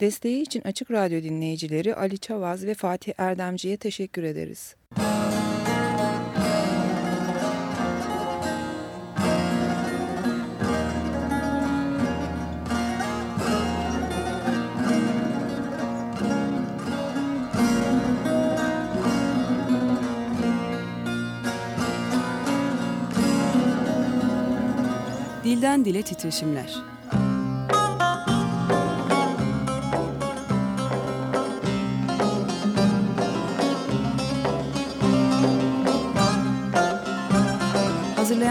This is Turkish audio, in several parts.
Desteği için Açık Radyo dinleyicileri Ali Çavaz ve Fatih Erdemci'ye teşekkür ederiz. Dilden Dile Titreşimler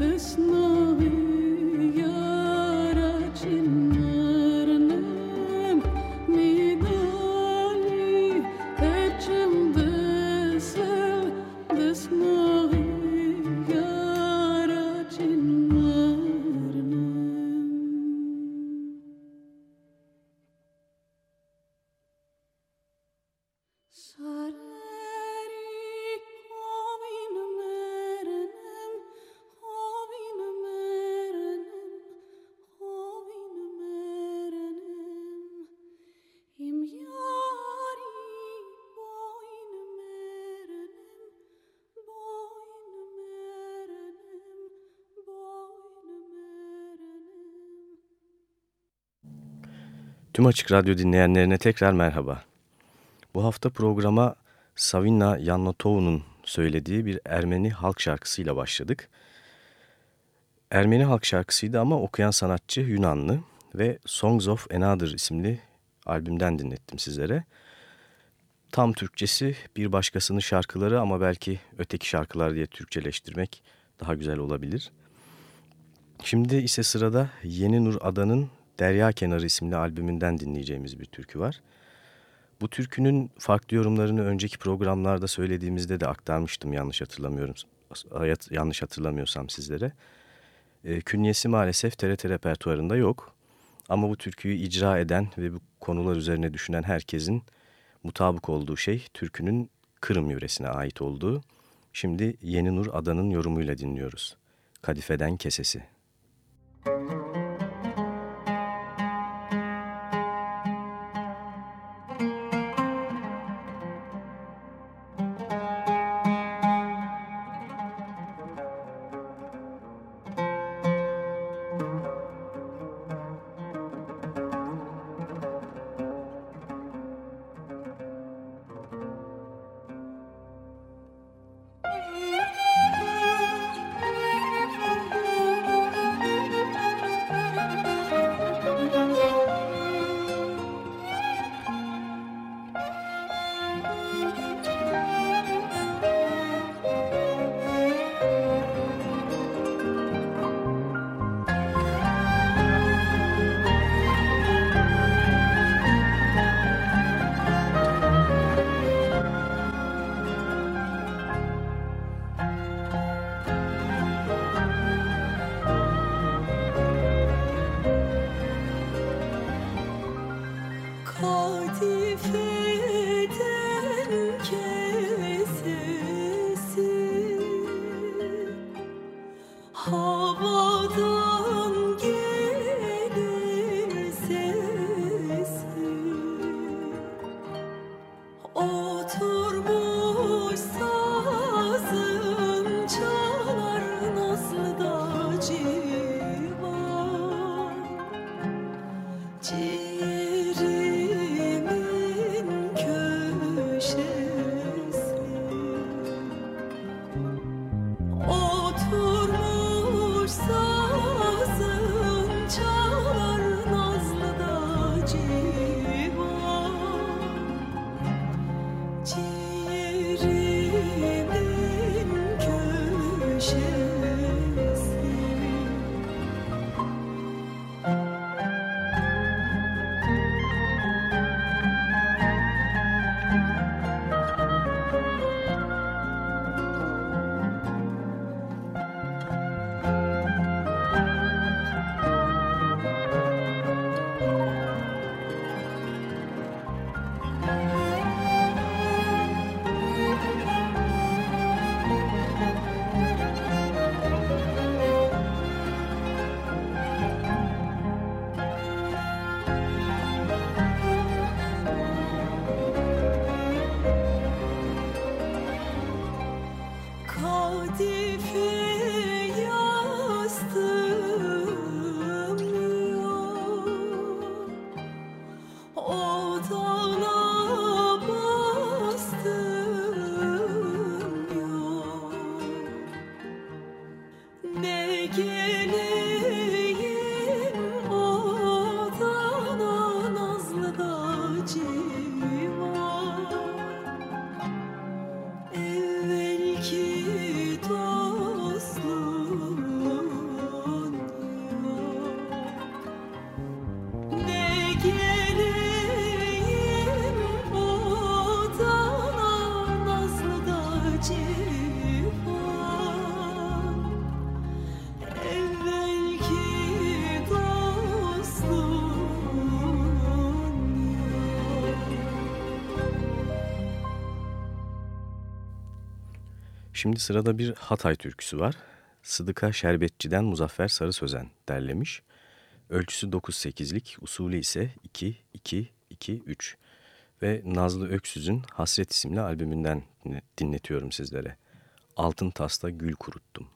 this night. Tüm Açık Radyo dinleyenlerine tekrar merhaba. Bu hafta programa Savina Yannatov'un söylediği bir Ermeni halk şarkısıyla başladık. Ermeni halk şarkısıydı ama okuyan sanatçı Yunanlı ve Songs of Another isimli albümden dinlettim sizlere. Tam Türkçesi bir başkasının şarkıları ama belki öteki şarkılar diye Türkçeleştirmek daha güzel olabilir. Şimdi ise sırada Yeni Nur Adan'ın Derya Kenarı isimli albümünden dinleyeceğimiz bir türkü var. Bu türkünün farklı yorumlarını önceki programlarda söylediğimizde de aktarmıştım yanlış hatırlamıyorum yanlış hatırlamıyorsam sizlere. E, künyesi maalesef TRT repertuarında yok. Ama bu türküyü icra eden ve bu konular üzerine düşünen herkesin mutabık olduğu şey türkünün Kırım yöresine ait olduğu. Şimdi Yeni Nur Adan'ın yorumuyla dinliyoruz. Kadifeden Kesesi. Şimdi sırada bir Hatay türküsü var. Sıdıka Şerbetçi'den Muzaffer Sarı Sözen derlemiş. Ölçüsü 9-8'lik, usulü ise 2-2-2-3 ve Nazlı Öksüz'ün Hasret isimli albümünden dinletiyorum sizlere. Altın Tas'ta Gül Kuruttum.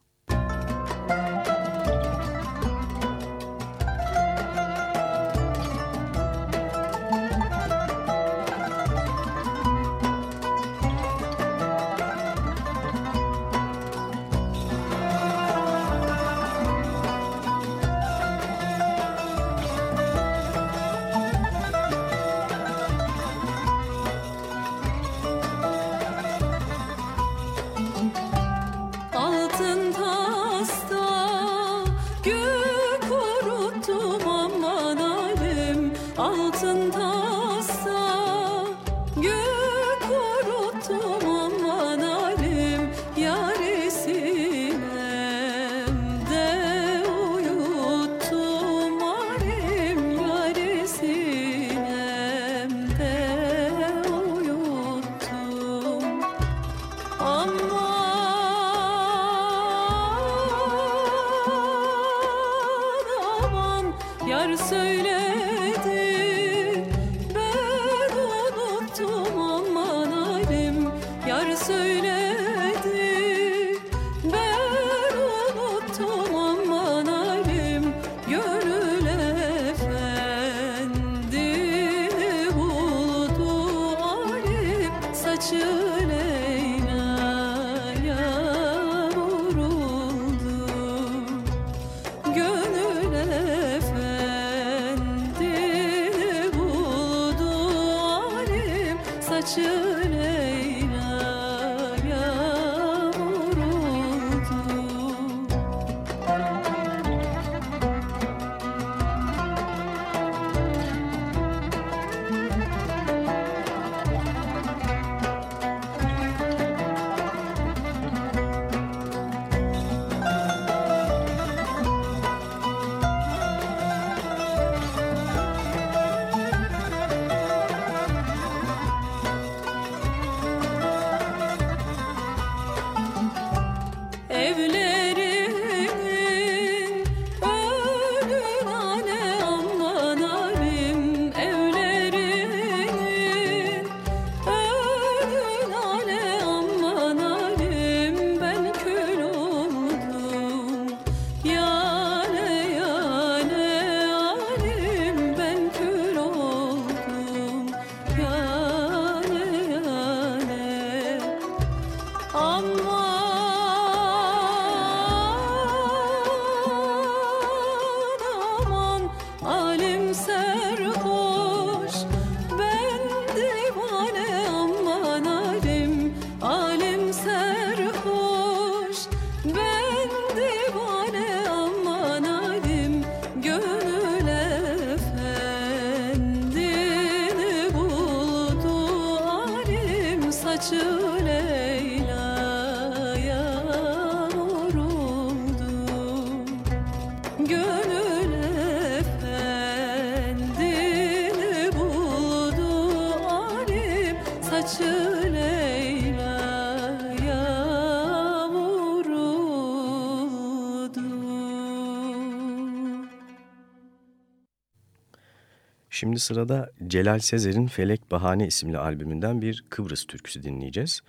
Şimdi sırada Celal Sezer'in Felek Bahane isimli albümünden bir Kıbrıs türküsü dinleyeceğiz.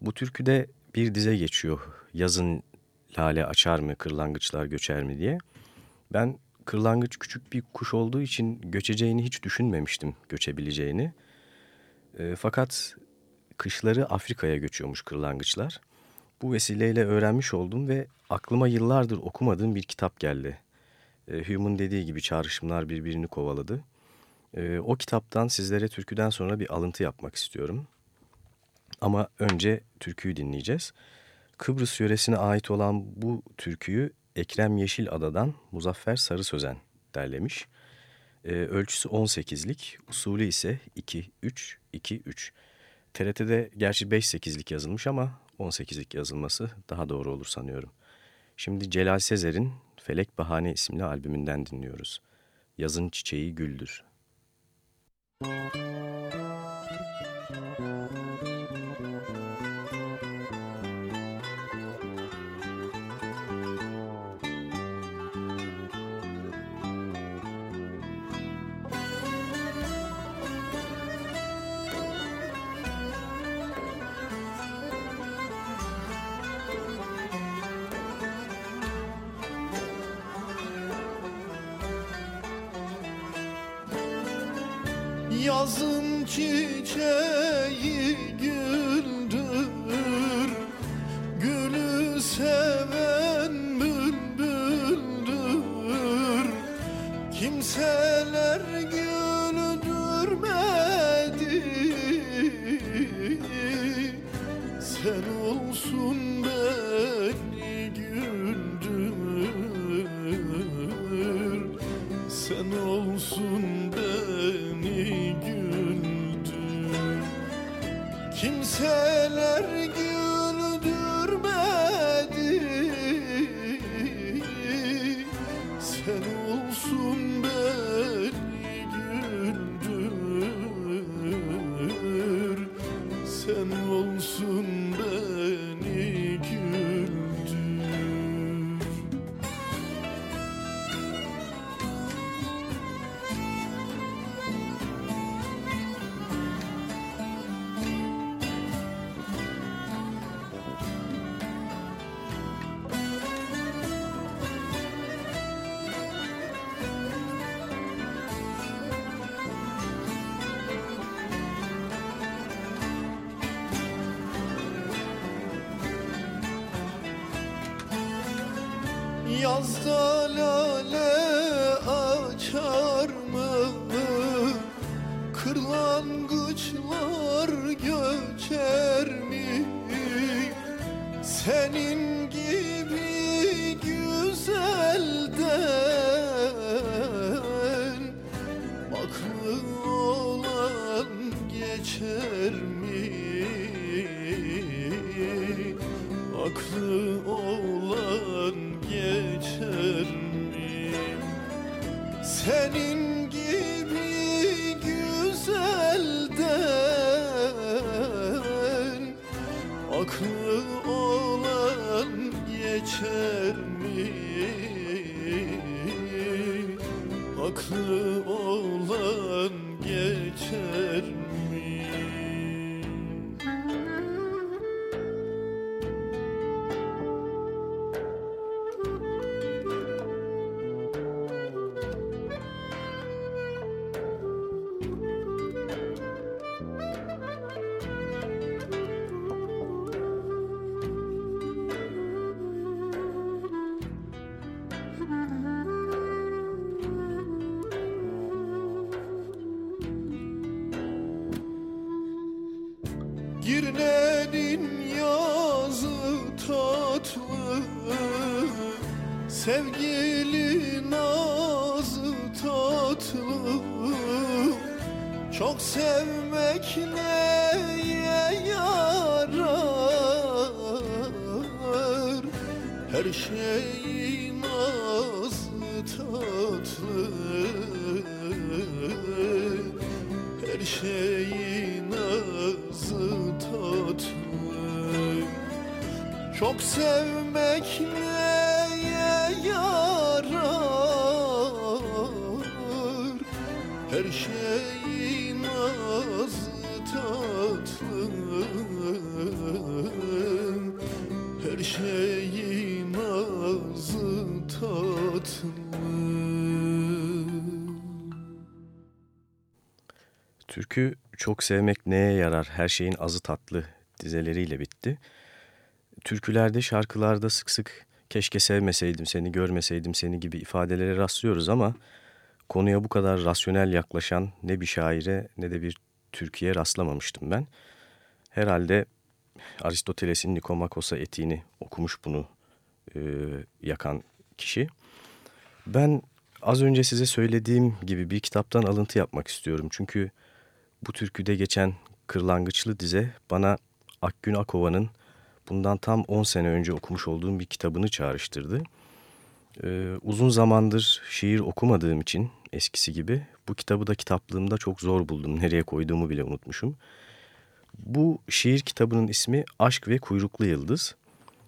Bu türküde bir dize geçiyor. Yazın lale açar mı, kırlangıçlar göçer mi diye. Ben kırlangıç küçük bir kuş olduğu için göçeceğini hiç düşünmemiştim, göçebileceğini. E, fakat kışları Afrika'ya göçüyormuş kırlangıçlar. Bu vesileyle öğrenmiş oldum ve aklıma yıllardır okumadığım bir kitap geldi. E, Hume'un dediği gibi çağrışımlar birbirini kovaladı. E, o kitaptan sizlere türküden sonra bir alıntı yapmak istiyorum. Ama önce türküyü dinleyeceğiz. Kıbrıs yöresine ait olan bu türküyü Ekrem Yeşilada'dan Muzaffer Sarı Sözen derlemiş. E, ölçüsü 18'lik, usulü ise 2-3-2-3. TRT'de gerçi 5-8'lik yazılmış ama 18'lik yazılması daha doğru olur sanıyorum. Şimdi Celal Sezer'in Felek Bahane isimli albümünden dinliyoruz. Yazın çiçeği güldür. Müzik Yazın çiçeği güldür. Gülü seven bülbüldür. Kimseler Aklı olan Türkü çok sevmek neye yarar her şeyin azı tatlı dizeleriyle bitti. Türkülerde şarkılarda sık sık keşke sevmeseydim seni görmeseydim seni gibi ifadelere rastlıyoruz ama konuya bu kadar rasyonel yaklaşan ne bir şaire ne de bir türküye rastlamamıştım ben. Herhalde Aristoteles'in Nikomakos'a etiğini okumuş bunu e, yakan kişi. Ben az önce size söylediğim gibi bir kitaptan alıntı yapmak istiyorum. Çünkü bu türküde geçen kırlangıçlı dize bana Akgün Akova'nın bundan tam 10 sene önce okumuş olduğum bir kitabını çağrıştırdı. Ee, uzun zamandır şiir okumadığım için eskisi gibi bu kitabı da kitaplığımda çok zor buldum. Nereye koyduğumu bile unutmuşum. Bu şiir kitabının ismi Aşk ve Kuyruklu Yıldız.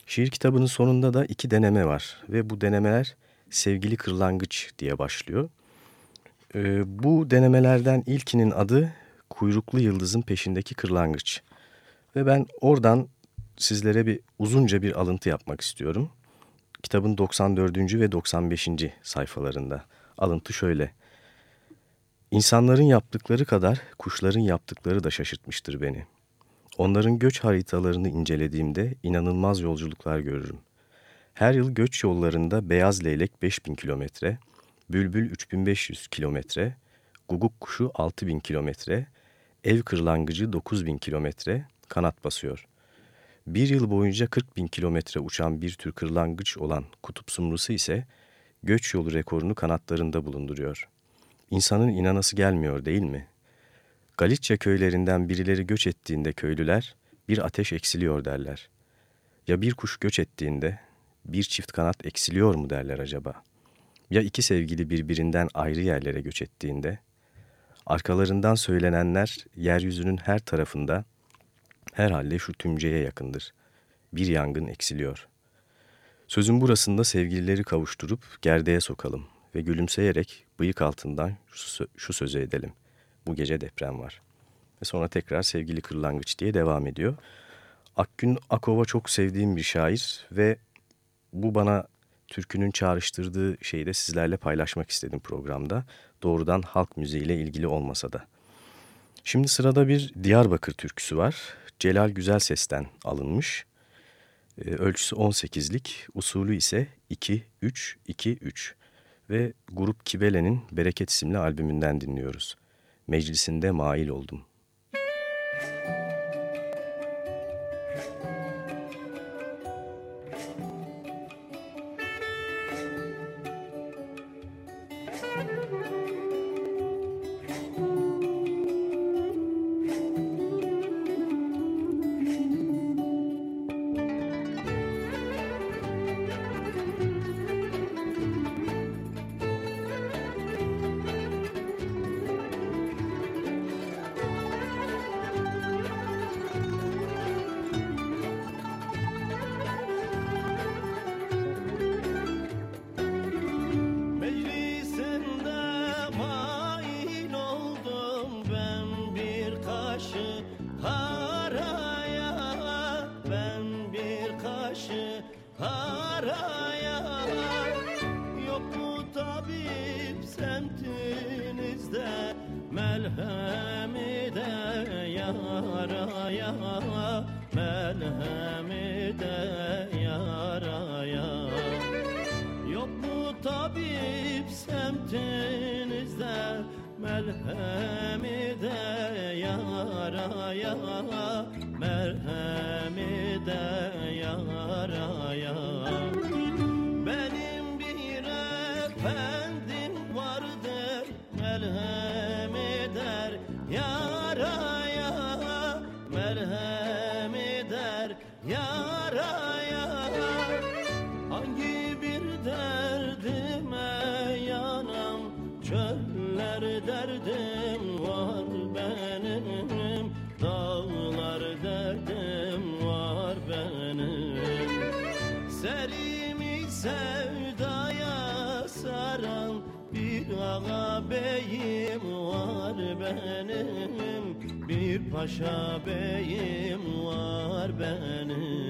Şiir kitabının sonunda da iki deneme var ve bu denemeler Sevgili Kırlangıç diye başlıyor. Ee, bu denemelerden ilkinin adı Kuyruklu Yıldızın Peşindeki Kırlangıç. Ve ben oradan sizlere bir uzunca bir alıntı yapmak istiyorum. Kitabın 94. ve 95. sayfalarında. Alıntı şöyle. İnsanların yaptıkları kadar kuşların yaptıkları da şaşırtmıştır beni. Onların göç haritalarını incelediğimde inanılmaz yolculuklar görürüm. Her yıl göç yollarında beyaz leylek 5000 kilometre, bülbül 3500 kilometre, guguk kuşu 6000 kilometre, ev kırlangıcı 9000 kilometre kanat basıyor. Bir yıl boyunca 40 bin kilometre uçan bir tür kırlangıç olan kutup sumrusu ise göç yolu rekorunu kanatlarında bulunduruyor. İnsanın inanası gelmiyor değil mi? Galicia köylerinden birileri göç ettiğinde köylüler bir ateş eksiliyor derler. Ya bir kuş göç ettiğinde bir çift kanat eksiliyor mu derler acaba? Ya iki sevgili birbirinden ayrı yerlere göç ettiğinde arkalarından söylenenler yeryüzünün her tarafında herhalde şu tümceye yakındır. Bir yangın eksiliyor. Sözün burasında sevgilileri kavuşturup gerdeğe sokalım ve gülümseyerek bıyık altından şu, şu sözü edelim. Bu gece deprem var. Ve sonra tekrar sevgili kırlangıç diye devam ediyor. Akgün Akova çok sevdiğim bir şair ve bu bana türkünün çağrıştırdığı şeyi de sizlerle paylaşmak istedim programda. Doğrudan halk müziğiyle ilgili olmasa da. Şimdi sırada bir Diyarbakır türküsü var. Celal Güzel Ses'ten alınmış. Ee, ölçüsü 18'lik, usulü ise 2-3-2-3 ve Grup Kibele'nin Bereket isimli albümünden dinliyoruz. Meclisinde mail oldum. taşı paraya. Ben bir kaşı paraya. Yok mu tabip semtinizde Melhemi de yaraya. Melhemi de yaraya. Yok mu tabip semtinizde Melhemi paşa beyim var benim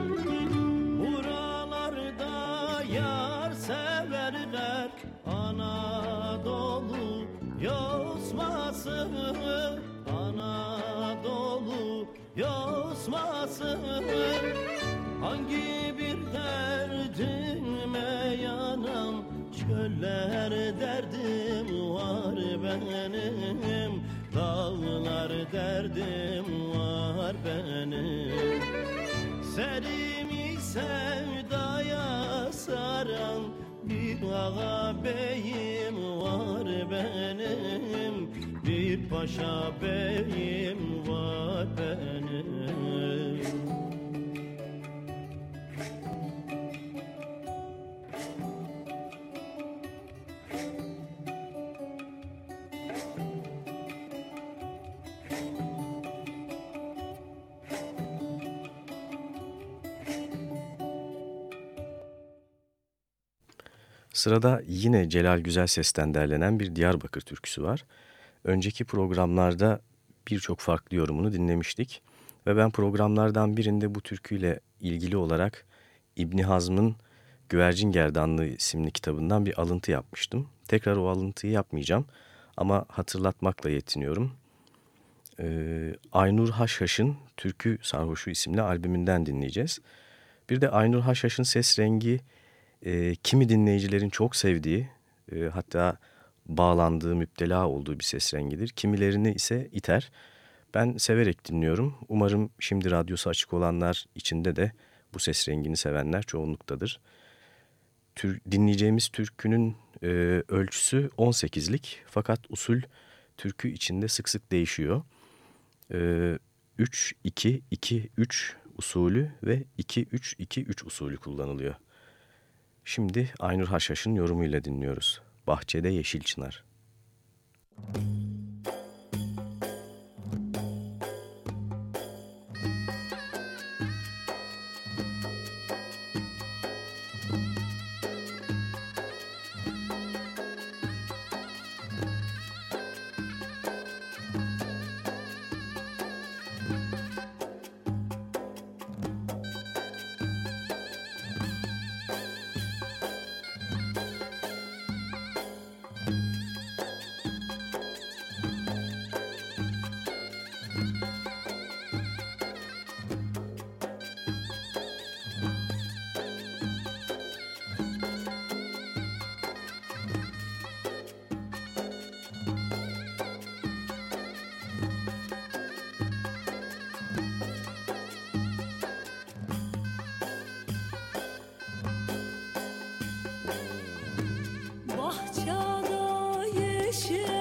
Sırada yine Celal Güzel Ses'ten derlenen bir Diyarbakır türküsü var. Önceki programlarda birçok farklı yorumunu dinlemiştik. Ve ben programlardan birinde bu türküyle ilgili olarak İbni Hazm'ın Güvercin Gerdanlığı isimli kitabından bir alıntı yapmıştım. Tekrar o alıntıyı yapmayacağım ama hatırlatmakla yetiniyorum. Ee, Aynur Haşhaş'ın Türkü Sarhoşu isimli albümünden dinleyeceğiz. Bir de Aynur Haşhaş'ın ses rengi e, kimi dinleyicilerin çok sevdiği e, hatta bağlandığı, müptela olduğu bir ses rengidir. Kimilerini ise iter. Ben severek dinliyorum. Umarım şimdi radyosu açık olanlar içinde de bu ses rengini sevenler çoğunluktadır. Tür, dinleyeceğimiz türkünün e, ölçüsü 18'lik fakat usul türkü içinde sık sık değişiyor. E, 3-2-2-3 usulü ve 2-3-2-3 usulü kullanılıyor. Şimdi Aynur Haşhaş'ın yorumuyla dinliyoruz. Bahçede Yeşil Çınar. Müzik 谢。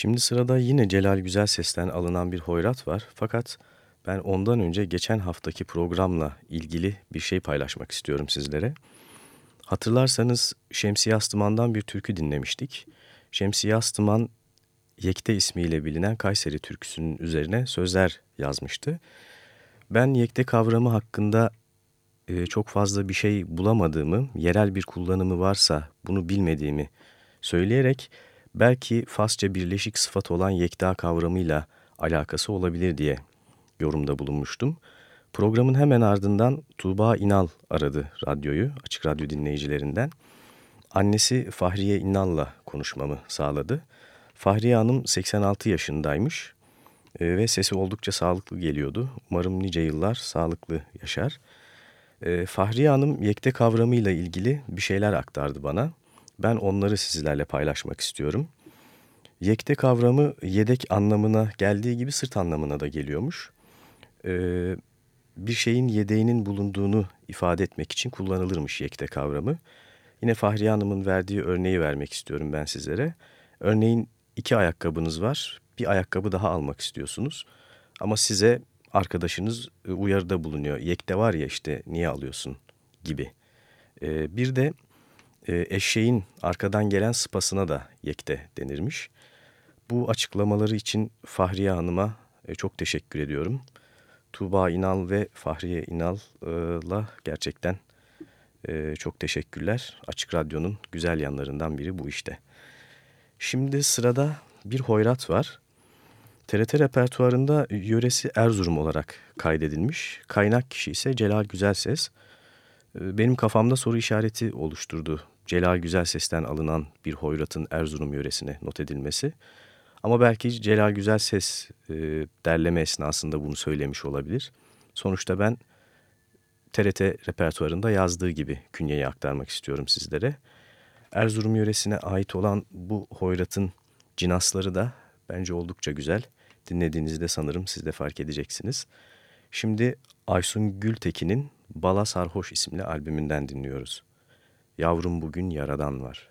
Şimdi sırada yine Celal Güzel Ses'ten alınan bir hoyrat var. Fakat ben ondan önce geçen haftaki programla ilgili bir şey paylaşmak istiyorum sizlere. Hatırlarsanız Şemsiye Astıman'dan bir türkü dinlemiştik. Şemsiye Astıman Yekte ismiyle bilinen Kayseri türküsünün üzerine sözler yazmıştı. Ben Yekte kavramı hakkında e, çok fazla bir şey bulamadığımı, yerel bir kullanımı varsa bunu bilmediğimi söyleyerek belki Farsça birleşik sıfat olan yekta kavramıyla alakası olabilir diye yorumda bulunmuştum. Programın hemen ardından Tuğba İnal aradı radyoyu, Açık Radyo dinleyicilerinden. Annesi Fahriye İnal'la konuşmamı sağladı. Fahriye Hanım 86 yaşındaymış e, ve sesi oldukça sağlıklı geliyordu. Umarım nice yıllar sağlıklı yaşar. E, Fahriye Hanım yekte kavramıyla ilgili bir şeyler aktardı bana. Ben onları sizlerle paylaşmak istiyorum. Yekte kavramı yedek anlamına geldiği gibi sırt anlamına da geliyormuş. Ee, bir şeyin yedeğinin bulunduğunu ifade etmek için kullanılırmış yekte kavramı. Yine Fahriye Hanım'ın verdiği örneği vermek istiyorum ben sizlere. Örneğin iki ayakkabınız var. Bir ayakkabı daha almak istiyorsunuz. Ama size arkadaşınız e, uyarıda bulunuyor. Yekte var ya işte niye alıyorsun gibi. Ee, bir de e, eşeğin arkadan gelen sıpasına da yekte denirmiş. Bu açıklamaları için Fahriye Hanım'a e, çok teşekkür ediyorum. Tuğba İnal ve Fahriye İnal'la gerçekten e, çok teşekkürler. Açık Radyo'nun güzel yanlarından biri bu işte. Şimdi sırada bir hoyrat var. TRT repertuarında yöresi Erzurum olarak kaydedilmiş. Kaynak kişi ise Celal Güzelses. E, benim kafamda soru işareti oluşturdu. Celal Güzelses'ten alınan bir hoyratın Erzurum yöresine not edilmesi. Ama belki Celal Güzelses e, derleme esnasında bunu söylemiş olabilir. Sonuçta ben TRT repertuarında yazdığı gibi künyeyi aktarmak istiyorum sizlere. Erzurum yöresine ait olan bu hoyratın cinasları da bence oldukça güzel. Dinlediğinizde sanırım siz de fark edeceksiniz. Şimdi Aysun Gültekin'in Bala Sarhoş isimli albümünden dinliyoruz. Yavrum bugün yaradan var.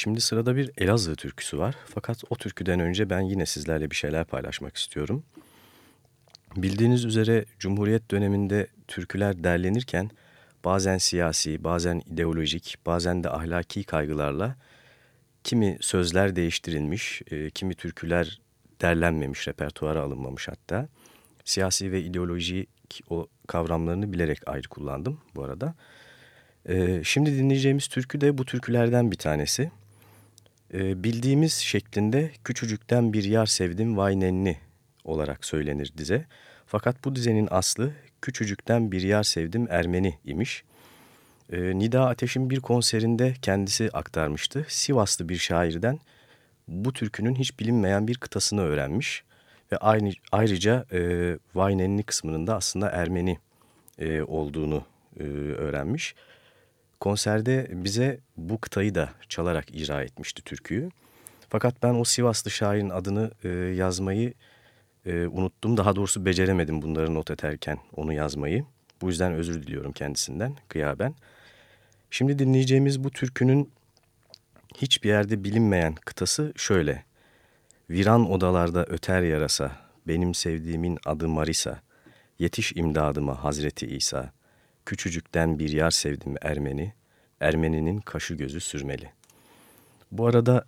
Şimdi sırada bir Elazığ türküsü var. Fakat o türküden önce ben yine sizlerle bir şeyler paylaşmak istiyorum. Bildiğiniz üzere Cumhuriyet döneminde türküler derlenirken bazen siyasi, bazen ideolojik, bazen de ahlaki kaygılarla kimi sözler değiştirilmiş, e, kimi türküler derlenmemiş, repertuara alınmamış hatta. Siyasi ve ideolojik o kavramlarını bilerek ayrı kullandım bu arada. E, şimdi dinleyeceğimiz türkü de bu türkülerden bir tanesi. E, bildiğimiz şeklinde küçücükten bir yar sevdim vay nenni olarak söylenir dize. Fakat bu dizenin aslı küçücükten bir yar sevdim Ermeni imiş. E, Nida Ateş'in bir konserinde kendisi aktarmıştı. Sivaslı bir şairden bu türkünün hiç bilinmeyen bir kıtasını öğrenmiş. Ve aynı, ayrıca e, vay nenni kısmının da aslında Ermeni e, olduğunu e, öğrenmiş. Konserde bize bu kıtayı da çalarak icra etmişti türküyü. Fakat ben o Sivaslı şairin adını e, yazmayı e, unuttum. Daha doğrusu beceremedim bunları not ederken onu yazmayı. Bu yüzden özür diliyorum kendisinden kıyaben. Şimdi dinleyeceğimiz bu türkünün hiçbir yerde bilinmeyen kıtası şöyle. Viran odalarda öter yarasa, benim sevdiğimin adı Marisa. Yetiş imdadıma Hazreti İsa. Küçücükten bir yar sevdim Ermeni, Ermeninin kaşı gözü sürmeli. Bu arada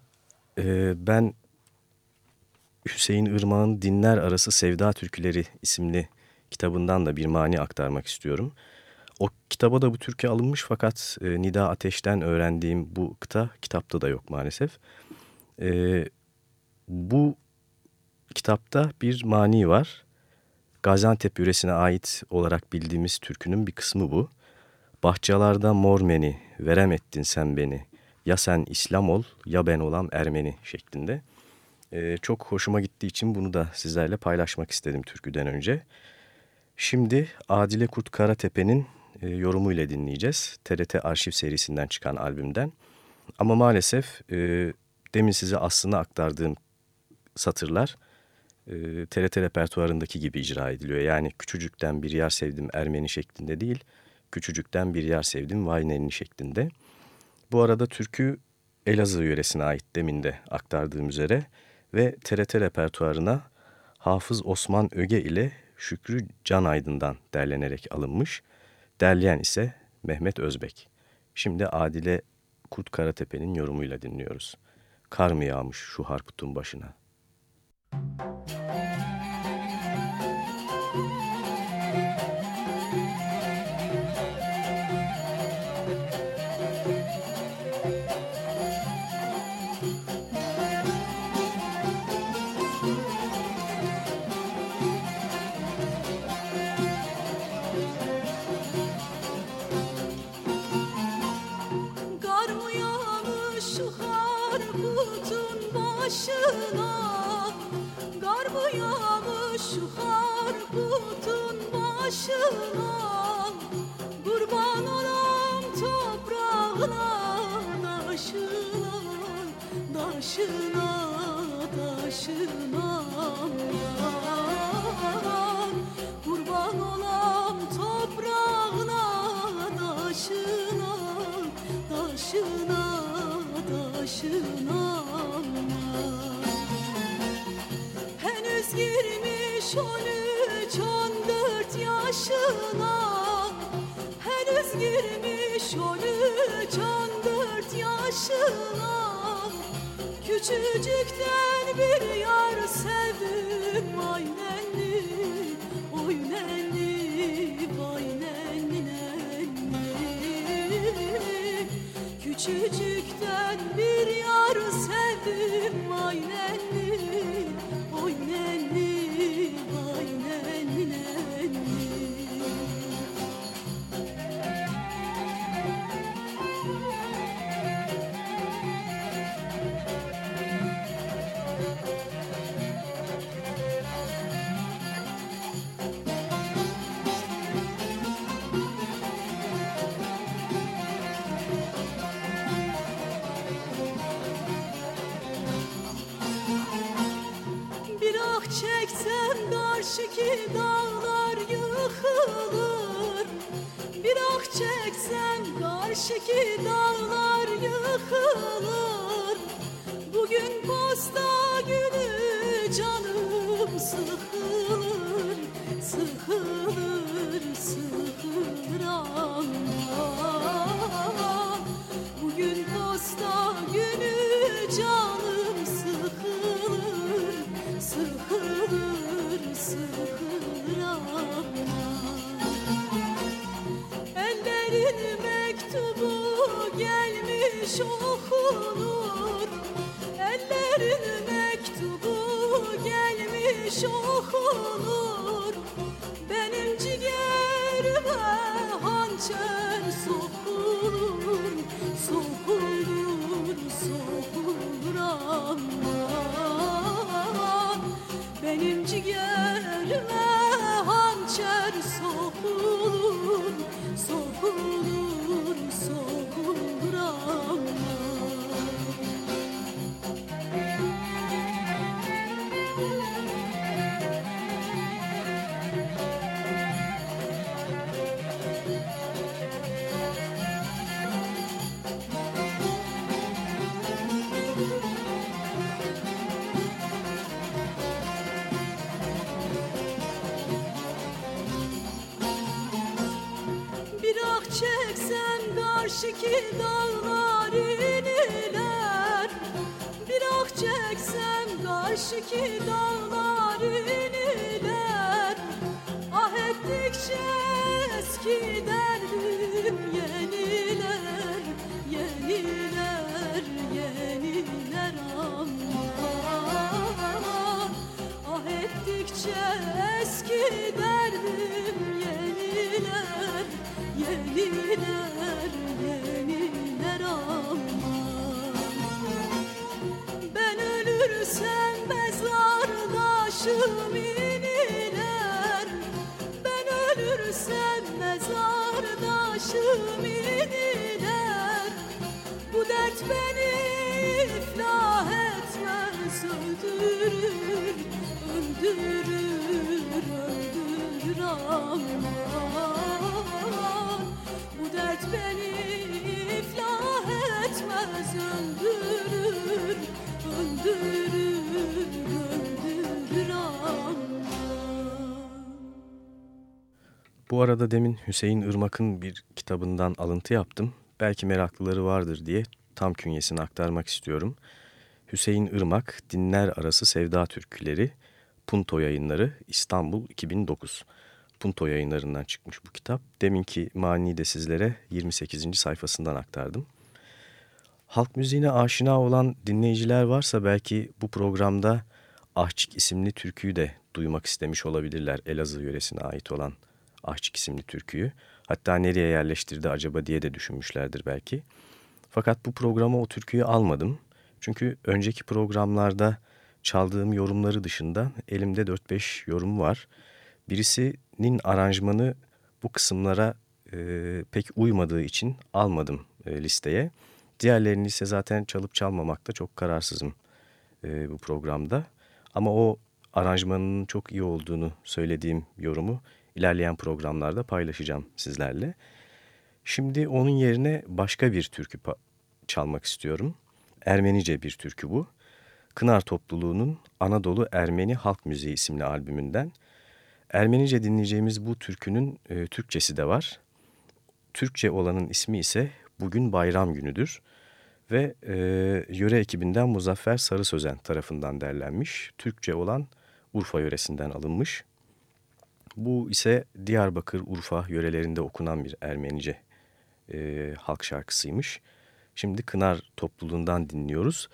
e, ben Hüseyin Irmak'ın Dinler Arası Sevda Türküleri isimli kitabından da bir mani aktarmak istiyorum. O kitaba da bu türkü alınmış fakat e, Nida Ateş'ten öğrendiğim bu kıta kitapta da yok maalesef. E, bu kitapta bir mani var. Gaziantep yöresine ait olarak bildiğimiz türkünün bir kısmı bu. Bahçalarda mormeni, verem ettin sen beni. Ya sen İslam ol ya ben olam Ermeni şeklinde. Ee, çok hoşuma gittiği için bunu da sizlerle paylaşmak istedim türküden önce. Şimdi Adile Kurt Karatepe'nin e, yorumuyla dinleyeceğiz. TRT Arşiv serisinden çıkan albümden. Ama maalesef e, demin size aslında aktardığım satırlar e, TRT repertuarındaki gibi icra ediliyor. Yani küçücükten bir yer sevdim Ermeni şeklinde değil, küçücükten bir yer sevdim Vaynelini şeklinde. Bu arada türkü Elazığ yöresine ait demin de aktardığım üzere ve TRT repertuarına Hafız Osman Öge ile Şükrü Can Aydın'dan derlenerek alınmış. Derleyen ise Mehmet Özbek. Şimdi Adile Kurt Karatepe'nin yorumuyla dinliyoruz. Kar mı yağmış şu harputun başına? Müzik bulutun başına Kurban olam toprağına Daşına, daşına, daşına Kurban olam toprağına Daşına, daşına, daşına Henüz girmiş o Genç on Henüz girmiş on üç on Küçücükten bir yar sevdim ay nenni Oy nenni. Küçücükten bir Ellerin mektubu gelmiş okunur Öldürür, öldürür aman Bu dert beni iflah etmez öldürür Öldürür, öldürür aman Bu arada demin Hüseyin Irmak'ın bir kitabından alıntı yaptım. Belki meraklıları vardır diye tam künyesini aktarmak istiyorum. Hüseyin Irmak, Dinler Arası Sevda Türküleri, Punto Yayınları, İstanbul 2009. Punto yayınlarından çıkmış bu kitap. Deminki mani de sizlere 28. sayfasından aktardım. Halk müziğine aşina olan dinleyiciler varsa belki bu programda Ahçık isimli türküyü de duymak istemiş olabilirler. Elazığ yöresine ait olan Ahçık isimli türküyü. Hatta nereye yerleştirdi acaba diye de düşünmüşlerdir belki. Fakat bu programa o türküyü almadım. Çünkü önceki programlarda çaldığım yorumları dışında elimde 4-5 yorum var. Birisinin aranjmanı bu kısımlara e, pek uymadığı için almadım e, listeye. Diğerlerini ise zaten çalıp çalmamakta çok kararsızım e, bu programda. Ama o aranjmanın çok iyi olduğunu söylediğim yorumu ilerleyen programlarda paylaşacağım sizlerle. Şimdi onun yerine başka bir türkü çalmak istiyorum. Ermenice bir türkü bu. Kınar topluluğunun Anadolu Ermeni Halk Müziği isimli albümünden. Ermenice dinleyeceğimiz bu türkünün e, Türkçesi de var. Türkçe olanın ismi ise Bugün Bayram Günüdür. ve e, yöre ekibinden Muzaffer Sarı Sözen tarafından derlenmiş. Türkçe olan Urfa yöresinden alınmış. Bu ise Diyarbakır, Urfa yörelerinde okunan bir Ermenice e, halk şarkısıymış. Şimdi Kınar topluluğundan dinliyoruz.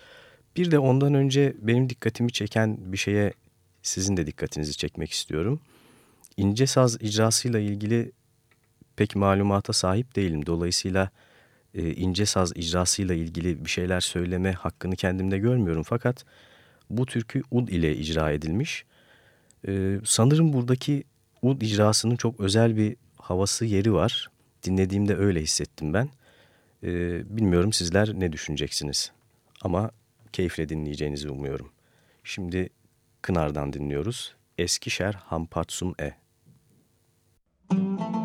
Bir de ondan önce benim dikkatimi çeken bir şeye sizin de dikkatinizi çekmek istiyorum. İnce saz icrasıyla ilgili pek malumata sahip değilim. Dolayısıyla e, ince saz icrasıyla ilgili bir şeyler söyleme hakkını kendimde görmüyorum. Fakat bu türkü ud ile icra edilmiş. E, sanırım buradaki ud icrasının çok özel bir havası yeri var. Dinlediğimde öyle hissettim ben. E, bilmiyorum sizler ne düşüneceksiniz. Ama keyifle dinleyeceğinizi umuyorum. Şimdi Kınar'dan dinliyoruz. Eskişer Hampatsum E. Müzik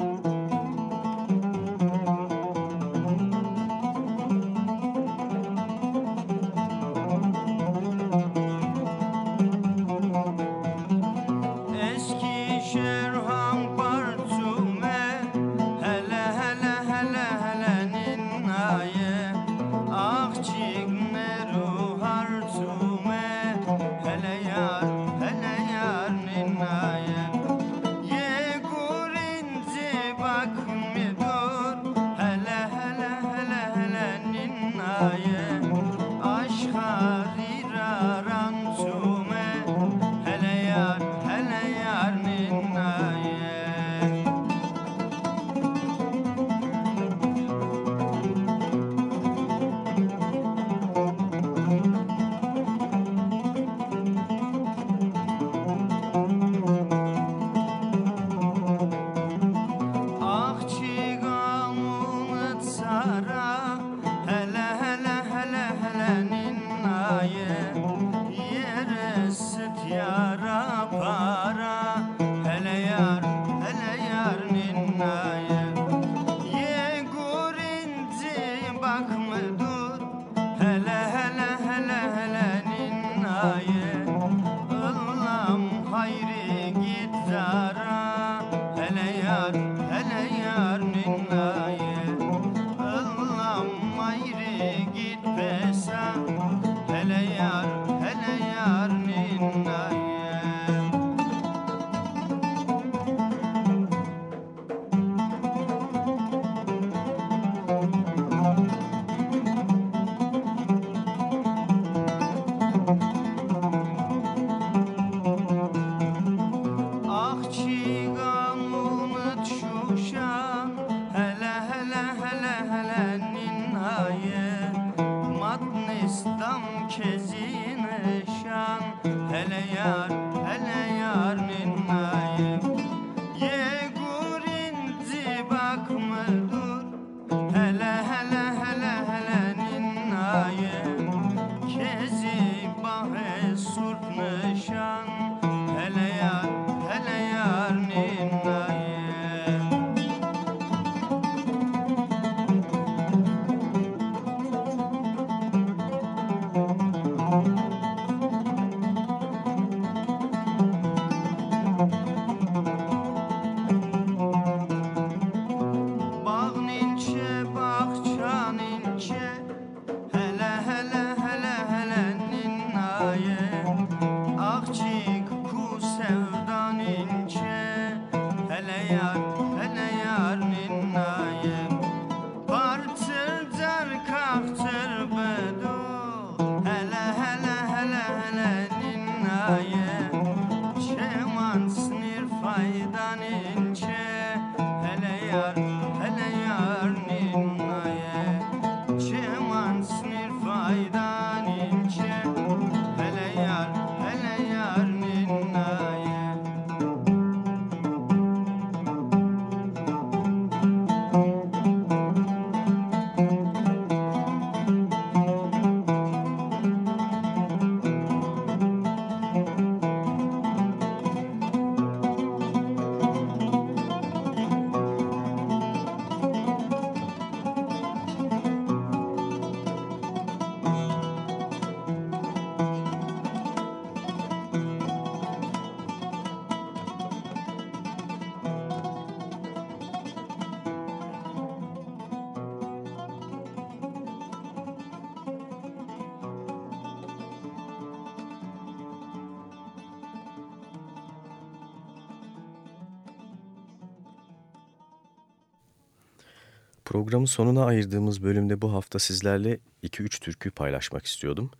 Programın sonuna ayırdığımız bölümde bu hafta sizlerle 2-3 türkü paylaşmak istiyordum.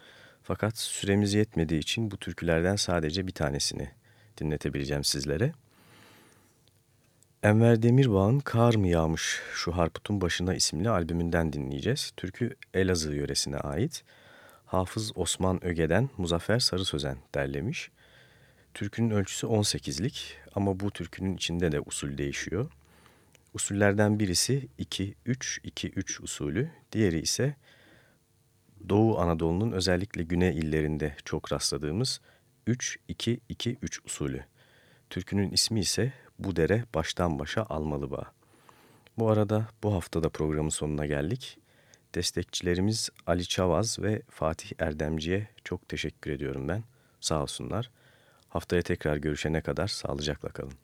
Fakat süremiz yetmediği için bu türkülerden sadece bir tanesini dinletebileceğim sizlere. Enver Demirbağ'ın Kar mı yağmış şu harputun başına isimli albümünden dinleyeceğiz. Türkü Elazığ yöresine ait. Hafız Osman Öge'den Muzaffer Sarı Sözen derlemiş. Türkünün ölçüsü 18'lik ama bu türkünün içinde de usul değişiyor. Usullerden birisi 2-3-2-3 usulü, diğeri ise Doğu Anadolu'nun özellikle güney illerinde çok rastladığımız 3-2-2-3 usulü. Türkünün ismi ise Bu Dere Baştan Başa Almalı Bağ. Bu arada bu haftada programın sonuna geldik. Destekçilerimiz Ali Çavaz ve Fatih Erdemci'ye çok teşekkür ediyorum ben. Sağ olsunlar. Haftaya tekrar görüşene kadar sağlıcakla kalın.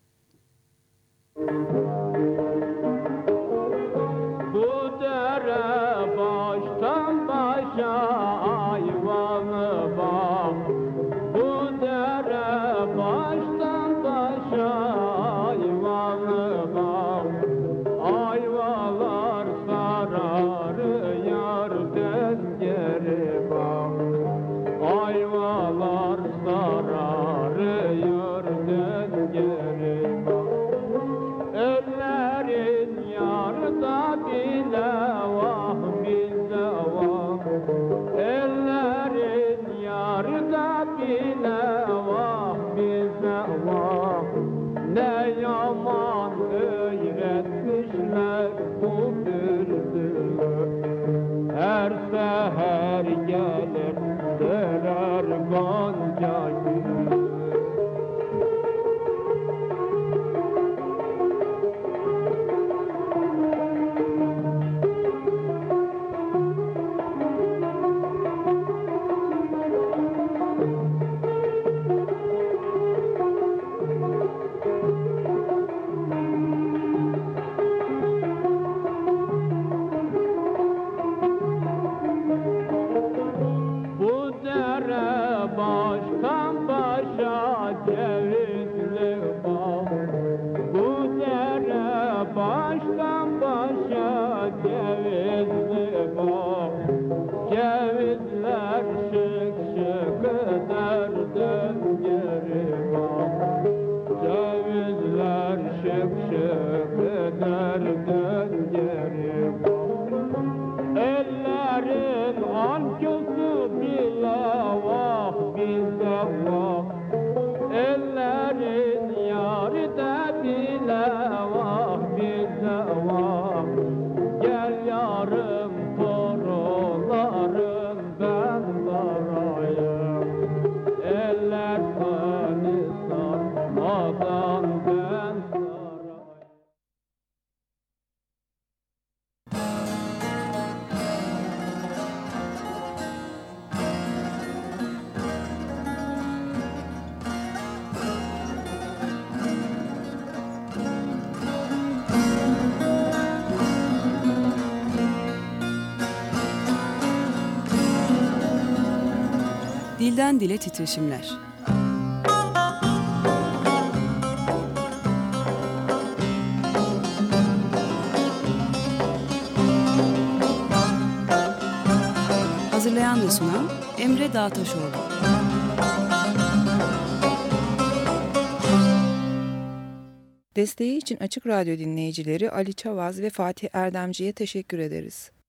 Dile titreşimler. Hazırlayan ve sunan Emre Dağtaşoğlu. Desteği için Açık Radyo dinleyicileri Ali Çavaz ve Fatih Erdemci'ye teşekkür ederiz.